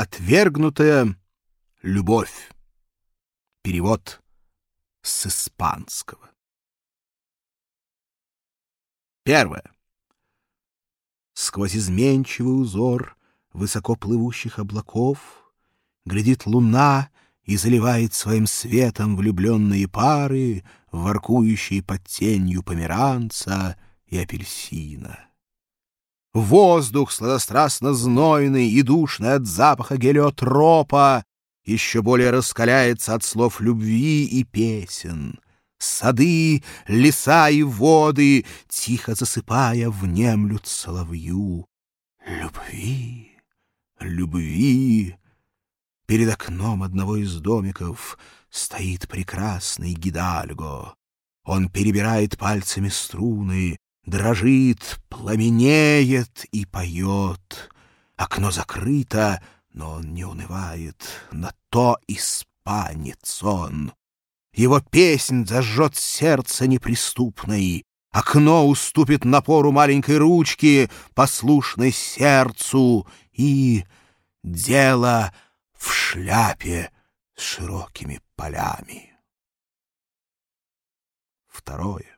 Отвергнутая любовь. Перевод с испанского. Первое. Сквозь изменчивый узор высоко плывущих облаков глядит луна и заливает своим светом влюбленные пары, воркующие под тенью померанца и апельсина. Воздух сладострастно знойный и душный от запаха гелиотропа еще более раскаляется от слов любви и песен. Сады, леса и воды, тихо засыпая, внемлют соловью. Любви, любви. Перед окном одного из домиков стоит прекрасный Гидальго. Он перебирает пальцами струны, дрожит, пламенеет и поет. Окно закрыто, но он не унывает, на то испанец он. Его песнь зажжет сердце неприступной, окно уступит напору маленькой ручки, послушной сердцу, и дело в шляпе с широкими полями. Второе.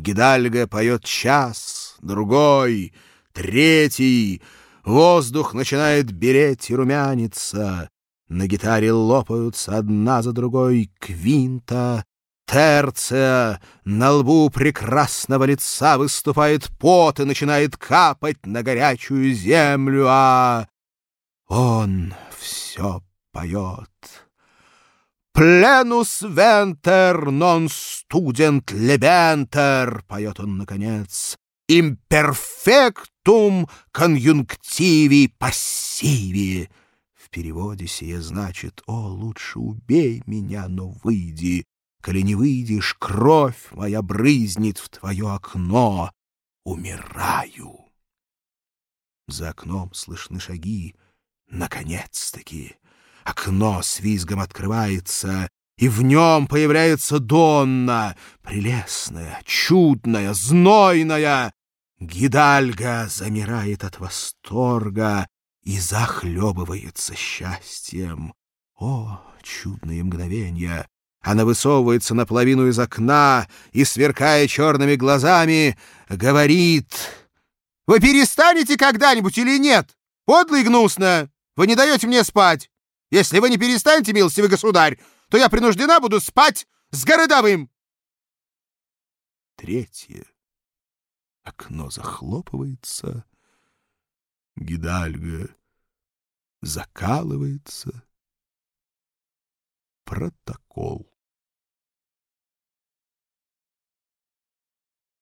Гидальга поет час, другой, третий. Воздух начинает береть и румяниться. На гитаре лопаются одна за другой квинта, терция. На лбу прекрасного лица выступает пот и начинает капать на горячую землю, а он все поет. «Пленус вентер, нон студент лебентер», — поет он наконец. «Имперфектум конъюнктиви пассиви». В переводе сие значит «О, лучше убей меня, но выйди». Коли не выйдешь, кровь моя брызнет в твое окно. Умираю. За окном слышны шаги. Наконец-таки Окно с визгом открывается, и в нем появляется Донна, прелестная, чудная, знойная. Гидальга замирает от восторга и захлебывается счастьем. О, чудные мгновения! Она высовывается наполовину из окна и, сверкая черными глазами, говорит... «Вы перестанете когда-нибудь или нет? Подло и гнусно! Вы не даете мне спать! Если вы не перестанете, милостивый государь, то я принуждена буду спать с городовым. Третье. Окно захлопывается. Гидальга закалывается. Протокол.